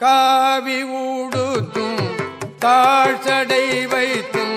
காவி ஊடுத்தும் தாழ்சடை வைத்தும்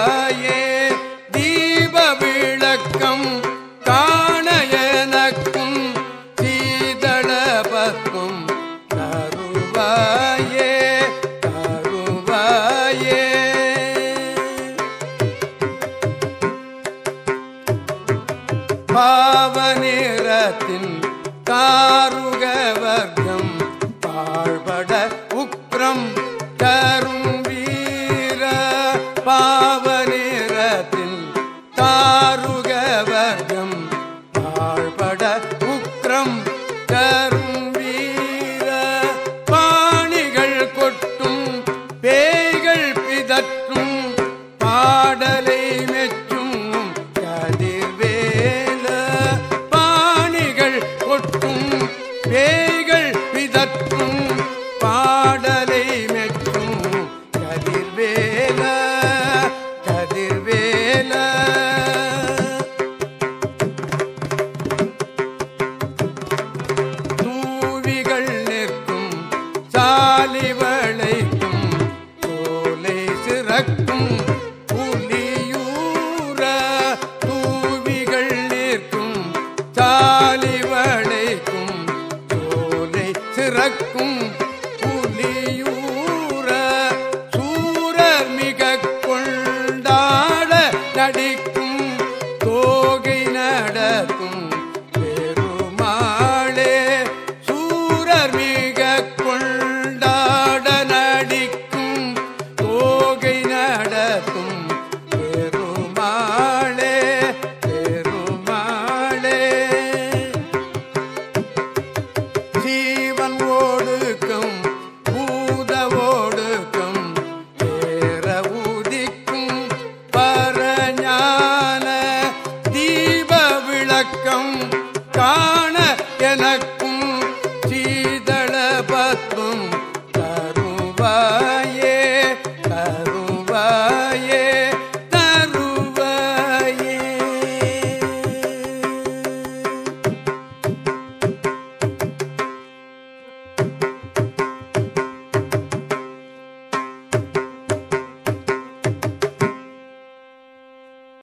பாவ நேரத்தில் தாருகவர் பறக்கும் Baba